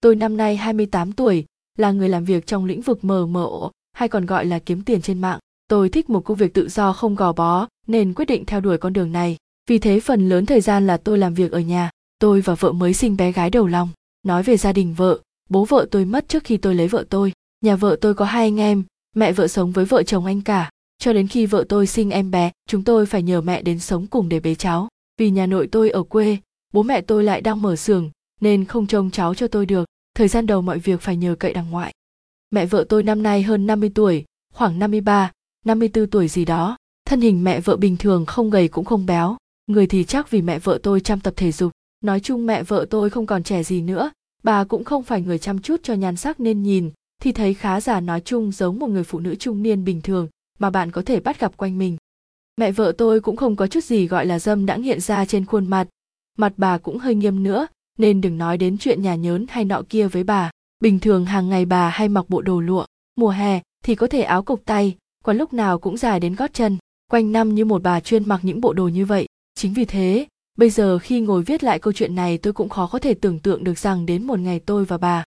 Tôi năm nay 28 tuổi, là người làm việc trong lĩnh vực MMO, hay còn gọi là kiếm tiền trên mạng. Tôi thích một công việc tự do không gò bó, nên quyết định theo đuổi con đường này. Vì thế phần lớn thời gian là tôi làm việc ở nhà. Tôi và vợ mới sinh bé gái đầu lòng. Nói về gia đình vợ, bố vợ tôi mất trước khi tôi lấy vợ tôi. Nhà vợ tôi có hai anh em, mẹ vợ sống với vợ chồng anh cả. Cho đến khi vợ tôi sinh em bé, chúng tôi phải nhờ mẹ đến sống cùng để bế cháu. Vì nhà nội tôi ở quê, bố mẹ tôi lại đang mở xưởng, nên không trông cháu cho tôi được. Thời gian đầu mọi việc phải nhờ cậy đằng ngoại. Mẹ vợ tôi năm nay hơn 50 tuổi, khoảng 53, 54 tuổi gì đó. Thân hình mẹ vợ bình thường không gầy cũng không béo, người thì chắc vì mẹ vợ tôi chăm tập thể dục. Nói chung mẹ vợ tôi không còn trẻ gì nữa, bà cũng không phải người chăm chút cho nhan sắc nên nhìn, thì thấy khá giả nói chung giống một người phụ nữ trung niên bình thường mà bạn có thể bắt gặp quanh mình. Mẹ vợ tôi cũng không có chút gì gọi là dâm đãng hiện ra trên khuôn mặt, mặt bà cũng hơi nghiêm nữa, nên đừng nói đến chuyện nhà nhớn hay nọ kia với bà. Bình thường hàng ngày bà hay mặc bộ đồ lụa, mùa hè thì có thể áo cộc tay, còn lúc nào cũng dài đến gót chân. Quanh năm như một bà chuyên mặc những bộ đồ như vậy. Chính vì thế, bây giờ khi ngồi viết lại câu chuyện này tôi cũng khó có thể tưởng tượng được rằng đến một ngày tôi và bà.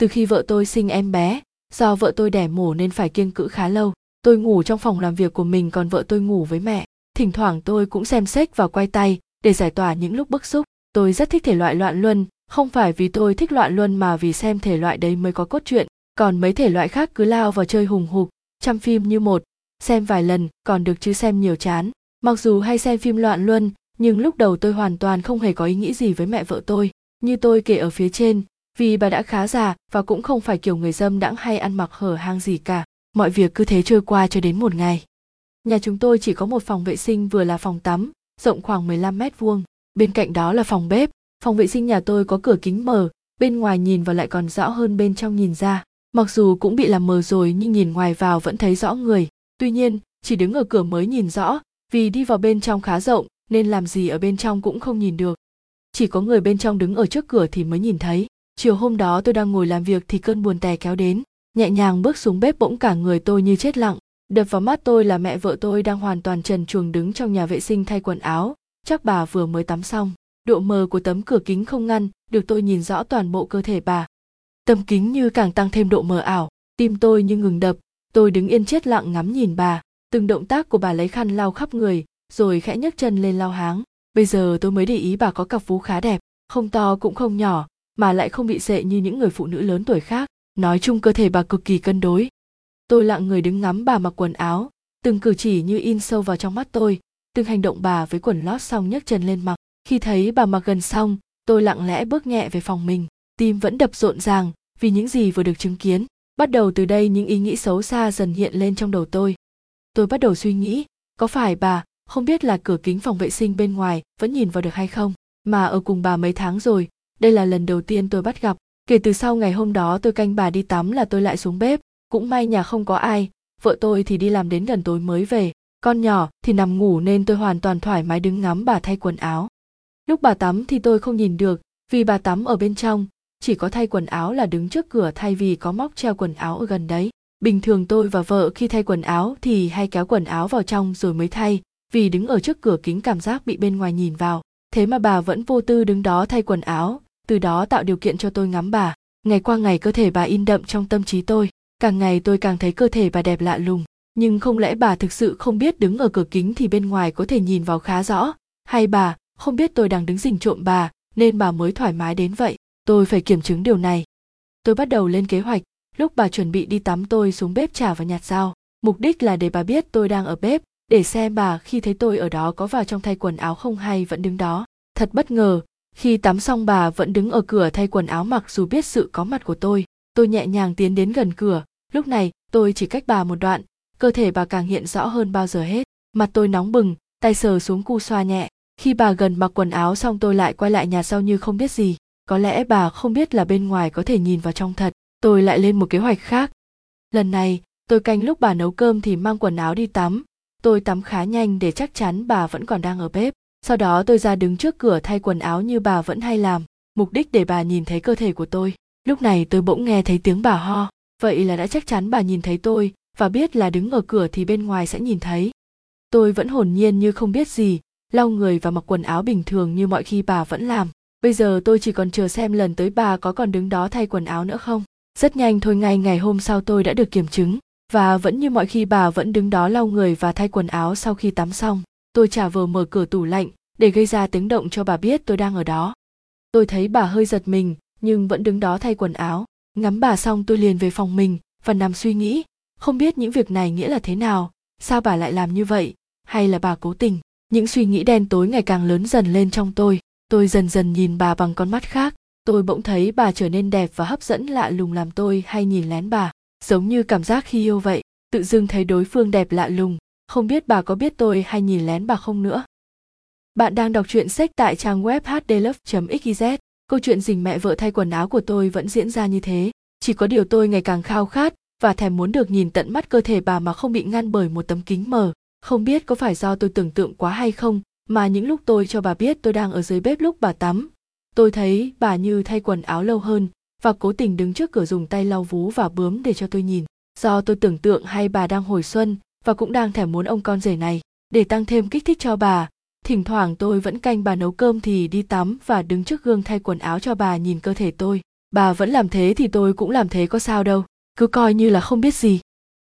Từ khi vợ tôi sinh em bé, do vợ tôi đẻ mổ nên phải kiêng cữ khá lâu. Tôi ngủ trong phòng làm việc của mình còn vợ tôi ngủ với mẹ. Thỉnh thoảng tôi cũng xem sách và quay tay để giải tỏa những lúc bức xúc. Tôi rất thích thể loại loạn luân, không phải vì tôi thích loạn luân mà vì xem thể loại đấy mới có cốt truyện, còn mấy thể loại khác cứ lao vào chơi hùng hục, chăm phim như một, xem vài lần còn được chứ xem nhiều chán. Mặc dù hay xem phim loạn luân, nhưng lúc đầu tôi hoàn toàn không hề có ý nghĩ gì với mẹ vợ tôi. Như tôi kể ở phía trên, vì bà đã khá già và cũng không phải kiểu người dâm đãng hay ăn mặc hở hang gì cả. Mọi việc cứ thế trôi qua cho đến một ngày. Nhà chúng tôi chỉ có một phòng vệ sinh vừa là phòng tắm, rộng khoảng 15 mét vuông. Bên cạnh đó là phòng bếp, phòng vệ sinh nhà tôi có cửa kính mở, bên ngoài nhìn vào lại còn rõ hơn bên trong nhìn ra. Mặc dù cũng bị làm mờ rồi nhưng nhìn ngoài vào vẫn thấy rõ người. Tuy nhiên, chỉ đứng ở cửa mới nhìn rõ, vì đi vào bên trong khá rộng nên làm gì ở bên trong cũng không nhìn được. Chỉ có người bên trong đứng ở trước cửa thì mới nhìn thấy. Chiều hôm đó tôi đang ngồi làm việc thì cơn buồn tè kéo đến, nhẹ nhàng bước xuống bếp bỗng cả người tôi như chết lặng. Đập vào mắt tôi là mẹ vợ tôi đang hoàn toàn trần truồng đứng trong nhà vệ sinh thay quần áo, chắc bà vừa mới tắm xong. Độ mờ của tấm cửa kính không ngăn được tôi nhìn rõ toàn bộ cơ thể bà. Tấm kính như càng tăng thêm độ mờ ảo, tim tôi như ngừng đập, tôi đứng yên chết lặng ngắm nhìn bà, từng động tác của bà lấy khăn lau khắp người, rồi khẽ nhấc chân lên lau háng. Bây giờ tôi mới để ý bà có cặp vú khá đẹp, không to cũng không nhỏ, mà lại không bị sệ như những người phụ nữ lớn tuổi khác. Nói chung cơ thể bà cực kỳ cân đối. Tôi lặng người đứng ngắm bà mặc quần áo, từng cử chỉ như in sâu vào trong mắt tôi, từng hành động bà với quần lót xong nhấc chân lên mặc. Khi thấy bà mặc gần xong, tôi lặng lẽ bước nhẹ về phòng mình, tim vẫn đập rộn ràng vì những gì vừa được chứng kiến. Bắt đầu từ đây những ý nghĩ xấu xa dần hiện lên trong đầu tôi. Tôi bắt đầu suy nghĩ, có phải bà không biết là cửa kính phòng vệ sinh bên ngoài vẫn nhìn vào được hay không? Mà ở cùng bà mấy tháng rồi, đây là lần đầu tiên tôi bắt gặp. Kể từ sau ngày hôm đó tôi canh bà đi tắm là tôi lại xuống bếp, cũng may nhà không có ai, vợ tôi thì đi làm đến gần tối mới về, con nhỏ thì nằm ngủ nên tôi hoàn toàn thoải mái đứng ngắm bà thay quần áo. Lúc bà tắm thì tôi không nhìn được, vì bà tắm ở bên trong, chỉ có thay quần áo là đứng trước cửa thay vì có móc treo quần áo ở gần đấy. Bình thường tôi và vợ khi thay quần áo thì hay kéo quần áo vào trong rồi mới thay, vì đứng ở trước cửa kính cảm giác bị bên ngoài nhìn vào. Thế mà bà vẫn vô tư đứng đó thay quần áo, từ đó tạo điều kiện cho tôi ngắm bà. Ngày qua ngày cơ thể bà in đậm trong tâm trí tôi, càng ngày tôi càng thấy cơ thể bà đẹp lạ lùng. Nhưng không lẽ bà thực sự không biết đứng ở cửa kính thì bên ngoài có thể nhìn vào khá rõ, hay bà không biết tôi đang đứng rình trộm bà nên bà mới thoải mái đến vậy? Tôi phải kiểm chứng điều này. Tôi bắt đầu lên kế hoạch. Lúc bà chuẩn bị đi tắm tôi xuống bếp trả và nhặt dao mục đích là để bà biết tôi đang ở bếp để xem bà khi thấy tôi ở đó có vào trong thay quần áo không hay vẫn đứng đó. Thật bất ngờ khi tắm xong bà vẫn đứng ở cửa thay quần áo mặc dù biết sự có mặt của tôi. Tôi nhẹ nhàng tiến đến gần cửa. Lúc này tôi chỉ cách bà một đoạn cơ thể bà càng hiện rõ hơn bao giờ hết. Mặt tôi nóng bừng, tay sờ xuống cu xoa nhẹ. Khi bà gần mặc quần áo xong tôi lại quay lại nhà sau như không biết gì. Có lẽ bà không biết là bên ngoài có thể nhìn vào trong thật. Tôi lại lên một kế hoạch khác. Lần này, tôi canh lúc bà nấu cơm thì mang quần áo đi tắm. Tôi tắm khá nhanh để chắc chắn bà vẫn còn đang ở bếp. Sau đó tôi ra đứng trước cửa thay quần áo như bà vẫn hay làm. Mục đích để bà nhìn thấy cơ thể của tôi. Lúc này tôi bỗng nghe thấy tiếng bà ho. Vậy là đã chắc chắn bà nhìn thấy tôi và biết là đứng ở cửa thì bên ngoài sẽ nhìn thấy. Tôi vẫn hồn nhiên như không biết gì, lau người và mặc quần áo bình thường như mọi khi bà vẫn làm. Bây giờ tôi chỉ còn chờ xem lần tới bà có còn đứng đó thay quần áo nữa không. Rất nhanh thôi, ngay ngày hôm sau tôi đã được kiểm chứng, và vẫn như mọi khi bà vẫn đứng đó lau người và thay quần áo sau khi tắm xong, tôi trả vờ mở cửa tủ lạnh để gây ra tiếng động cho bà biết tôi đang ở đó. Tôi thấy bà hơi giật mình, nhưng vẫn đứng đó thay quần áo. Ngắm bà xong tôi liền về phòng mình và nằm suy nghĩ không biết những việc này nghĩa là thế nào, sao bà lại làm như vậy, hay là bà cố tình? Những suy nghĩ đen tối ngày càng lớn dần lên trong tôi. Tôi dần dần nhìn bà bằng con mắt khác. Tôi bỗng thấy bà trở nên đẹp và hấp dẫn lạ lùng làm tôi hay nhìn lén bà. Giống như cảm giác khi yêu vậy, tự dưng thấy đối phương đẹp lạ lùng. Không biết bà có biết tôi hay nhìn lén bà không nữa? Bạn đang đọc truyện sách tại trang web hdlove.xyz câu chuyện dình mẹ vợ thay quần áo của tôi vẫn diễn ra như thế. Chỉ có điều tôi ngày càng khao khát và thèm muốn được nhìn tận mắt cơ thể bà mà không bị ngăn bởi một tấm kính mờ. Không biết có phải do tôi tưởng tượng quá hay không, mà những lúc tôi cho bà biết tôi đang ở dưới bếp lúc bà tắm, tôi thấy bà như thay quần áo lâu hơn và cố tình đứng trước cửa dùng tay lau vú và bướm để cho tôi nhìn. Do tôi tưởng tượng hay bà đang hồi xuân và cũng đang thèm muốn ông con rể này để tăng thêm kích thích cho bà, thỉnh thoảng tôi vẫn canh bà nấu cơm thì đi tắm và đứng trước gương thay quần áo cho bà nhìn cơ thể tôi. Bà vẫn làm thế thì tôi cũng làm thế có sao đâu cứ coi như là không biết gì.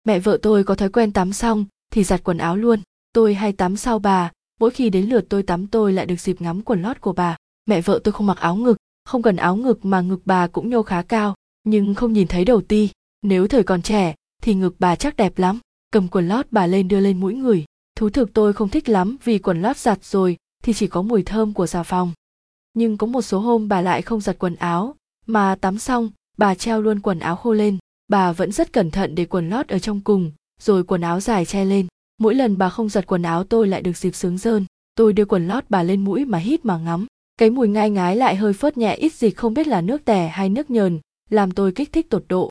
Mẹ vợ tôi có thói quen tắm xong thì giặt quần áo luôn. Tôi hay tắm sau bà, mỗi khi đến lượt tôi tắm tôi lại được dịp ngắm quần lót của bà. Mẹ vợ tôi không mặc áo ngực, không cần áo ngực mà ngực bà cũng nhô khá cao, nhưng không nhìn thấy đầu ti. Nếu thời còn trẻ thì ngực bà chắc đẹp lắm. Cầm quần lót bà lên đưa lên mũi người. Thú thực tôi không thích lắm vì quần lót giặt rồi thì chỉ có mùi thơm của xà phòng. Nhưng có một số hôm bà lại không giặt quần áo, mà tắm xong bà treo luôn quần áo khô lên bà vẫn rất cẩn thận để quần lót ở trong cùng, rồi quần áo dài che lên. Mỗi lần bà không giặt quần áo tôi lại được dịp sướng rơn. Tôi đưa quần lót bà lên mũi mà hít mà ngắm. Cái mùi ngai ngái lại hơi phớt nhẹ, ít dịch không biết là nước tẻ hay nước nhờn, làm tôi kích thích tột độ.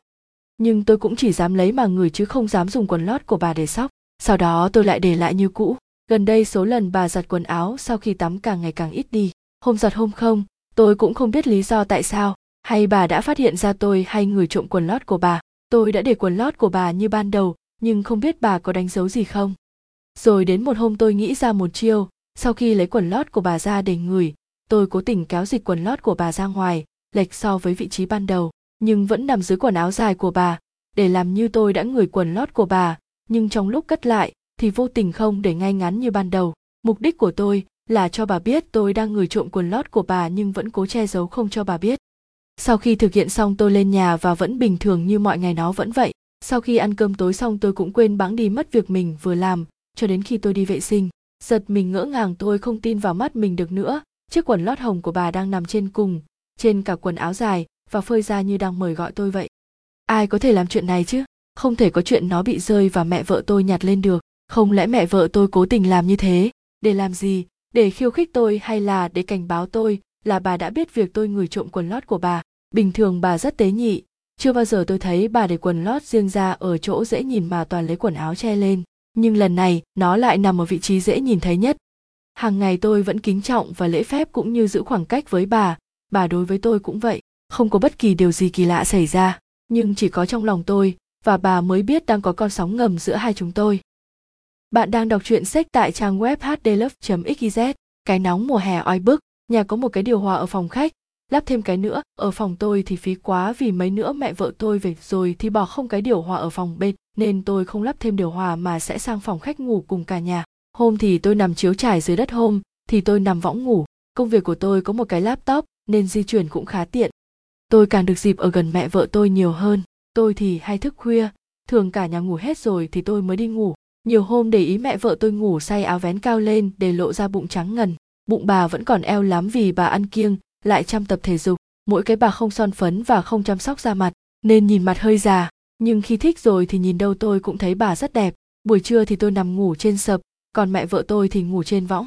Nhưng tôi cũng chỉ dám lấy mà người chứ không dám dùng quần lót của bà để sóc. Sau đó tôi lại để lại như cũ. Gần đây số lần bà giặt quần áo sau khi tắm càng ngày càng ít đi. Hôm giặt hôm không, tôi cũng không biết lý do tại sao, hay bà đã phát hiện ra tôi hay người trộm quần lót của bà tôi đã để quần lót của bà như ban đầu, nhưng không biết bà có đánh dấu gì không. Rồi đến một hôm tôi nghĩ ra một chiêu, sau khi lấy quần lót của bà ra để ngửi, tôi cố tình kéo dịch quần lót của bà ra ngoài, lệch so với vị trí ban đầu, nhưng vẫn nằm dưới quần áo dài của bà. Để làm như tôi đã ngửi quần lót của bà, nhưng trong lúc cất lại, thì vô tình không để ngay ngắn như ban đầu. Mục đích của tôi là cho bà biết tôi đang ngửi trộm quần lót của bà nhưng vẫn cố che giấu không cho bà biết sau khi thực hiện xong tôi lên nhà và vẫn bình thường như mọi ngày nó vẫn vậy. Sau khi ăn cơm tối xong tôi cũng quên bẵng đi mất việc mình vừa làm, cho đến khi tôi đi vệ sinh. Giật mình ngỡ ngàng tôi không tin vào mắt mình được nữa. Chiếc quần lót hồng của bà đang nằm trên cùng, trên cả quần áo dài và phơi ra như đang mời gọi tôi vậy. Ai có thể làm chuyện này chứ? Không thể có chuyện nó bị rơi và mẹ vợ tôi nhặt lên được. Không lẽ mẹ vợ tôi cố tình làm như thế? Để làm gì? Để khiêu khích tôi hay là để cảnh báo tôi là bà đã biết việc tôi ngửi trộm quần lót của bà? Bình thường bà rất tế nhị. Chưa bao giờ tôi thấy bà để quần lót riêng ra ở chỗ dễ nhìn mà toàn lấy quần áo che lên. Nhưng lần này, nó lại nằm ở vị trí dễ nhìn thấy nhất. Hàng ngày tôi vẫn kính trọng và lễ phép cũng như giữ khoảng cách với bà. Bà đối với tôi cũng vậy. Không có bất kỳ điều gì kỳ lạ xảy ra. Nhưng chỉ có trong lòng tôi, và bà mới biết đang có con sóng ngầm giữa hai chúng tôi. Bạn đang đọc truyện sách tại trang web hdlove.xyz cái nóng mùa hè oi bức. Nhà có một cái điều hòa ở phòng khách lắp thêm cái nữa, ở phòng tôi thì phí quá vì mấy nữa mẹ vợ tôi về rồi thì bỏ không cái điều hòa ở phòng bên, nên tôi không lắp thêm điều hòa mà sẽ sang phòng khách ngủ cùng cả nhà. Hôm thì tôi nằm chiếu trải dưới đất hôm, thì tôi nằm võng ngủ. Công việc của tôi có một cái laptop, nên di chuyển cũng khá tiện. Tôi càng được dịp ở gần mẹ vợ tôi nhiều hơn. Tôi thì hay thức khuya. Thường cả nhà ngủ hết rồi thì tôi mới đi ngủ. Nhiều hôm để ý mẹ vợ tôi ngủ say áo vén cao lên để lộ ra bụng trắng ngần. Bụng bà vẫn còn eo lắm vì bà ăn kiêng lại chăm tập thể dục. Mỗi cái bà không son phấn và không chăm sóc da mặt, nên nhìn mặt hơi già. Nhưng khi thích rồi thì nhìn đâu tôi cũng thấy bà rất đẹp. Buổi trưa thì tôi nằm ngủ trên sập, còn mẹ vợ tôi thì ngủ trên võng.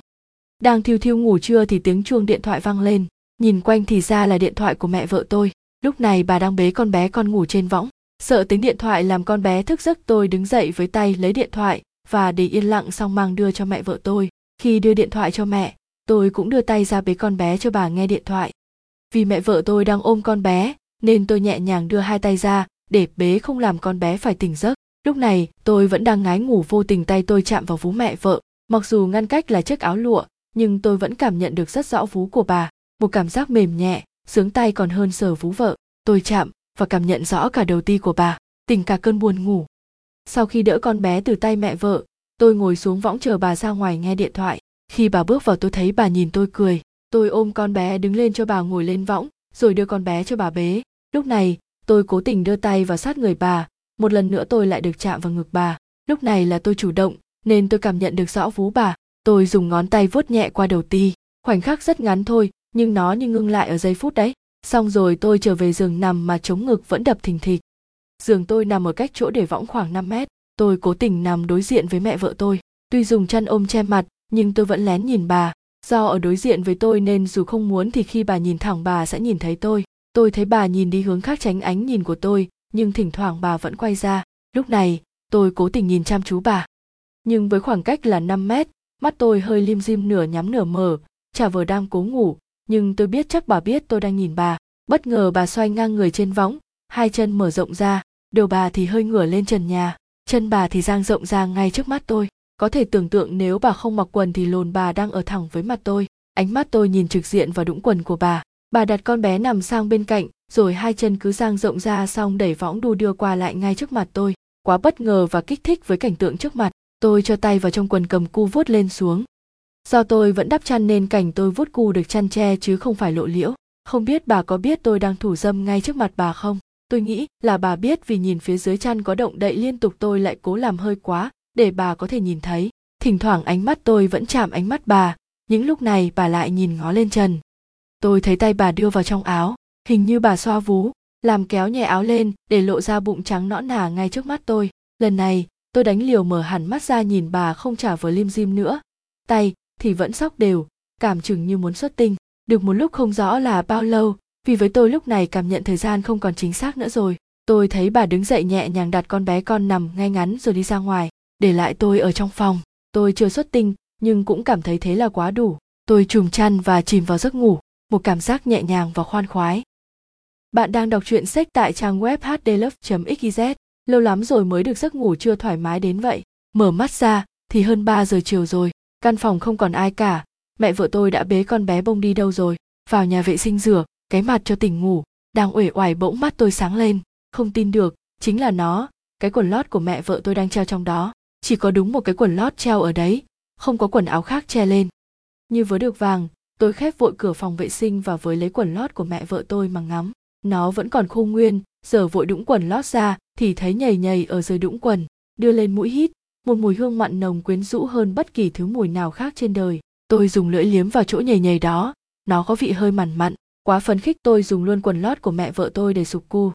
Đang thiêu thiêu ngủ trưa thì tiếng chuông điện thoại vang lên. Nhìn quanh thì ra là điện thoại của mẹ vợ tôi. Lúc này bà đang bế con bé con ngủ trên võng. Sợ tiếng điện thoại làm con bé thức giấc, tôi đứng dậy với tay lấy điện thoại và để yên lặng xong mang đưa cho mẹ vợ tôi. Khi đưa điện thoại cho mẹ tôi cũng đưa tay ra bế con bé cho bà nghe điện thoại. Vì mẹ vợ tôi đang ôm con bé, nên tôi nhẹ nhàng đưa hai tay ra, để bế không làm con bé phải tỉnh giấc. Lúc này, tôi vẫn đang ngái ngủ vô tình tay tôi chạm vào vú mẹ vợ. Mặc dù ngăn cách là chiếc áo lụa, nhưng tôi vẫn cảm nhận được rất rõ vú của bà. Một cảm giác mềm nhẹ, sướng tay còn hơn sờ vú vợ. Tôi chạm và cảm nhận rõ cả đầu ti của bà, tỉnh cả cơn buồn ngủ. Sau khi đỡ con bé từ tay mẹ vợ, tôi ngồi xuống võng chờ bà ra ngoài nghe điện thoại khi bà bước vào tôi thấy bà nhìn tôi cười, tôi ôm con bé đứng lên cho bà ngồi lên võng, rồi đưa con bé cho bà bế. Lúc này, tôi cố tình đưa tay vào sát người bà, một lần nữa tôi lại được chạm vào ngực bà. Lúc này là tôi chủ động, nên tôi cảm nhận được rõ vú bà. Tôi dùng ngón tay vuốt nhẹ qua đầu ti. Khoảnh khắc rất ngắn thôi, nhưng nó như ngưng lại ở giây phút đấy. Xong rồi tôi trở về giường nằm mà chống ngực vẫn đập thình thịch. Giường tôi nằm ở cách chỗ để võng khoảng 5 mét. Tôi cố tình nằm đối diện với mẹ vợ tôi. Tuy dùng chăn ôm che mặt nhưng tôi vẫn lén nhìn bà. Do ở đối diện với tôi nên dù không muốn thì khi bà nhìn thẳng bà sẽ nhìn thấy tôi. Tôi thấy bà nhìn đi hướng khác tránh ánh nhìn của tôi, nhưng thỉnh thoảng bà vẫn quay ra. Lúc này, tôi cố tình nhìn chăm chú bà. Nhưng với khoảng cách là 5 mét, mắt tôi hơi lim dim nửa nhắm nửa mở chả vờ đang cố ngủ. Nhưng tôi biết chắc bà biết tôi đang nhìn bà. Bất ngờ bà xoay ngang người trên võng, hai chân mở rộng ra. Đầu bà thì hơi ngửa lên trần nhà, chân bà thì dang rộng ra ngay trước mắt tôi có thể tưởng tượng nếu bà không mặc quần thì lồn bà đang ở thẳng với mặt tôi. Ánh mắt tôi nhìn trực diện vào đũng quần của bà. Bà đặt con bé nằm sang bên cạnh, rồi hai chân cứ sang rộng ra xong đẩy võng đu đưa qua lại ngay trước mặt tôi. Quá bất ngờ và kích thích với cảnh tượng trước mặt, tôi cho tay vào trong quần cầm cu vuốt lên xuống. Do tôi vẫn đắp chăn nên cảnh tôi vuốt cu được chăn che chứ không phải lộ liễu. Không biết bà có biết tôi đang thủ dâm ngay trước mặt bà không? Tôi nghĩ là bà biết vì nhìn phía dưới chăn có động đậy liên tục tôi lại cố làm hơi quá để bà có thể nhìn thấy. Thỉnh thoảng ánh mắt tôi vẫn chạm ánh mắt bà, những lúc này bà lại nhìn ngó lên trần. Tôi thấy tay bà đưa vào trong áo, hình như bà xoa vú, làm kéo nhẹ áo lên để lộ ra bụng trắng nõn nà ngay trước mắt tôi. Lần này, tôi đánh liều mở hẳn mắt ra nhìn bà không trả vừa lim dim nữa. Tay thì vẫn sóc đều, cảm chừng như muốn xuất tinh. Được một lúc không rõ là bao lâu, vì với tôi lúc này cảm nhận thời gian không còn chính xác nữa rồi. Tôi thấy bà đứng dậy nhẹ nhàng đặt con bé con nằm ngay ngắn rồi đi ra ngoài để lại tôi ở trong phòng. Tôi chưa xuất tinh, nhưng cũng cảm thấy thế là quá đủ. Tôi trùm chăn và chìm vào giấc ngủ, một cảm giác nhẹ nhàng và khoan khoái. Bạn đang đọc truyện sách tại trang web hdlove.xyz lâu lắm rồi mới được giấc ngủ chưa thoải mái đến vậy. Mở mắt ra, thì hơn 3 giờ chiều rồi. Căn phòng không còn ai cả. Mẹ vợ tôi đã bế con bé bông đi đâu rồi? Vào nhà vệ sinh rửa, cái mặt cho tỉnh ngủ. Đang uể oải bỗng mắt tôi sáng lên. Không tin được, chính là nó. Cái quần lót của mẹ vợ tôi đang treo trong đó chỉ có đúng một cái quần lót treo ở đấy, không có quần áo khác che lên. Như vớ được vàng, tôi khép vội cửa phòng vệ sinh và với lấy quần lót của mẹ vợ tôi mà ngắm. Nó vẫn còn khô nguyên, giờ vội đũng quần lót ra thì thấy nhầy nhầy ở dưới đũng quần, đưa lên mũi hít, một mùi hương mặn nồng quyến rũ hơn bất kỳ thứ mùi nào khác trên đời. Tôi dùng lưỡi liếm vào chỗ nhầy nhầy đó, nó có vị hơi mặn mặn, quá phấn khích tôi dùng luôn quần lót của mẹ vợ tôi để sục cu.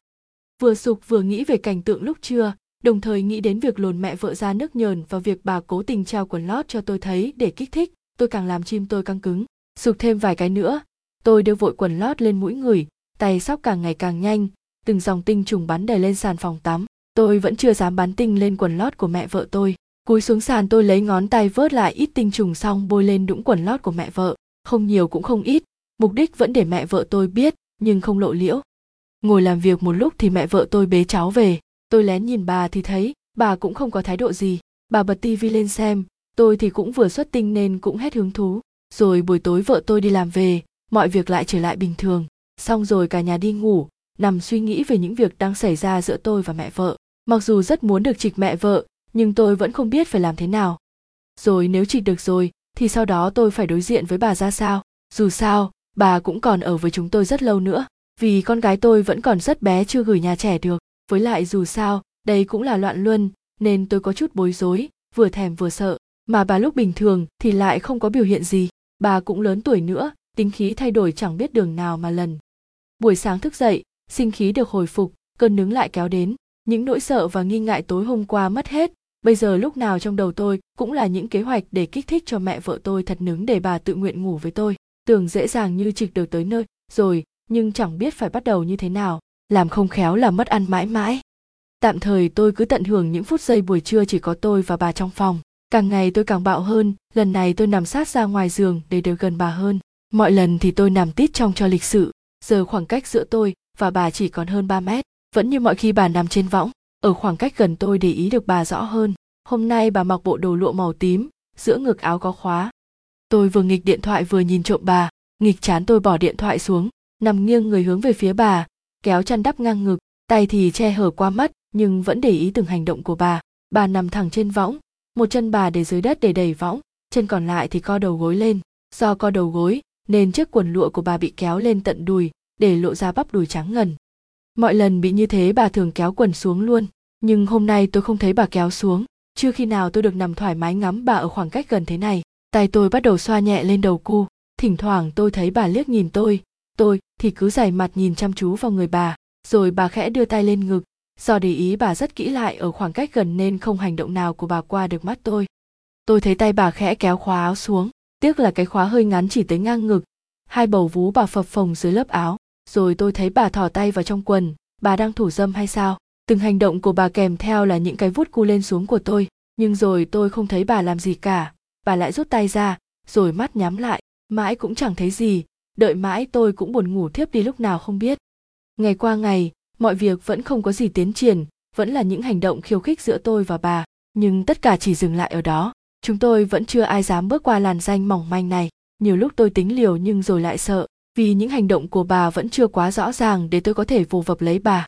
Vừa sục vừa nghĩ về cảnh tượng lúc trưa đồng thời nghĩ đến việc lồn mẹ vợ ra nước nhờn và việc bà cố tình trao quần lót cho tôi thấy để kích thích, tôi càng làm chim tôi căng cứng. Sụp thêm vài cái nữa, tôi đưa vội quần lót lên mũi người, tay sóc càng ngày càng nhanh, từng dòng tinh trùng bắn đầy lên sàn phòng tắm. Tôi vẫn chưa dám bắn tinh lên quần lót của mẹ vợ tôi. Cúi xuống sàn tôi lấy ngón tay vớt lại ít tinh trùng xong bôi lên đũng quần lót của mẹ vợ. Không nhiều cũng không ít, mục đích vẫn để mẹ vợ tôi biết, nhưng không lộ liễu. Ngồi làm việc một lúc thì mẹ vợ tôi bế cháu về tôi lén nhìn bà thì thấy, bà cũng không có thái độ gì. Bà bật tivi lên xem, tôi thì cũng vừa xuất tinh nên cũng hết hứng thú. Rồi buổi tối vợ tôi đi làm về, mọi việc lại trở lại bình thường. Xong rồi cả nhà đi ngủ, nằm suy nghĩ về những việc đang xảy ra giữa tôi và mẹ vợ. Mặc dù rất muốn được trịch mẹ vợ, nhưng tôi vẫn không biết phải làm thế nào. Rồi nếu trịch được rồi, thì sau đó tôi phải đối diện với bà ra sao? Dù sao, bà cũng còn ở với chúng tôi rất lâu nữa. Vì con gái tôi vẫn còn rất bé chưa gửi nhà trẻ được với lại dù sao, đây cũng là loạn luân, nên tôi có chút bối rối, vừa thèm vừa sợ. Mà bà lúc bình thường thì lại không có biểu hiện gì. Bà cũng lớn tuổi nữa, tính khí thay đổi chẳng biết đường nào mà lần. Buổi sáng thức dậy, sinh khí được hồi phục, cơn nứng lại kéo đến. Những nỗi sợ và nghi ngại tối hôm qua mất hết. Bây giờ lúc nào trong đầu tôi cũng là những kế hoạch để kích thích cho mẹ vợ tôi thật nứng để bà tự nguyện ngủ với tôi. Tưởng dễ dàng như trực được tới nơi, rồi, nhưng chẳng biết phải bắt đầu như thế nào làm không khéo là mất ăn mãi mãi. Tạm thời tôi cứ tận hưởng những phút giây buổi trưa chỉ có tôi và bà trong phòng. Càng ngày tôi càng bạo hơn, lần này tôi nằm sát ra ngoài giường để được gần bà hơn. Mọi lần thì tôi nằm tít trong cho lịch sự. Giờ khoảng cách giữa tôi và bà chỉ còn hơn 3 mét. Vẫn như mọi khi bà nằm trên võng, ở khoảng cách gần tôi để ý được bà rõ hơn. Hôm nay bà mặc bộ đồ lụa màu tím, giữa ngực áo có khóa. Tôi vừa nghịch điện thoại vừa nhìn trộm bà, nghịch chán tôi bỏ điện thoại xuống, nằm nghiêng người hướng về phía bà kéo chăn đắp ngang ngực, tay thì che hở qua mắt, nhưng vẫn để ý từng hành động của bà. Bà nằm thẳng trên võng, một chân bà để dưới đất để đẩy võng, chân còn lại thì co đầu gối lên. Do co đầu gối, nên chiếc quần lụa của bà bị kéo lên tận đùi, để lộ ra bắp đùi trắng ngần. Mọi lần bị như thế bà thường kéo quần xuống luôn, nhưng hôm nay tôi không thấy bà kéo xuống. Chưa khi nào tôi được nằm thoải mái ngắm bà ở khoảng cách gần thế này. Tay tôi bắt đầu xoa nhẹ lên đầu cu. Thỉnh thoảng tôi thấy bà liếc nhìn tôi tôi thì cứ giải mặt nhìn chăm chú vào người bà, rồi bà khẽ đưa tay lên ngực. Do để ý bà rất kỹ lại ở khoảng cách gần nên không hành động nào của bà qua được mắt tôi. Tôi thấy tay bà khẽ kéo khóa áo xuống, tiếc là cái khóa hơi ngắn chỉ tới ngang ngực. Hai bầu vú bà phập phồng dưới lớp áo, rồi tôi thấy bà thỏ tay vào trong quần. Bà đang thủ dâm hay sao? Từng hành động của bà kèm theo là những cái vuốt cu lên xuống của tôi, nhưng rồi tôi không thấy bà làm gì cả. Bà lại rút tay ra, rồi mắt nhắm lại, mãi cũng chẳng thấy gì đợi mãi tôi cũng buồn ngủ thiếp đi lúc nào không biết. Ngày qua ngày, mọi việc vẫn không có gì tiến triển, vẫn là những hành động khiêu khích giữa tôi và bà, nhưng tất cả chỉ dừng lại ở đó. Chúng tôi vẫn chưa ai dám bước qua làn danh mỏng manh này. Nhiều lúc tôi tính liều nhưng rồi lại sợ, vì những hành động của bà vẫn chưa quá rõ ràng để tôi có thể vồ vập lấy bà.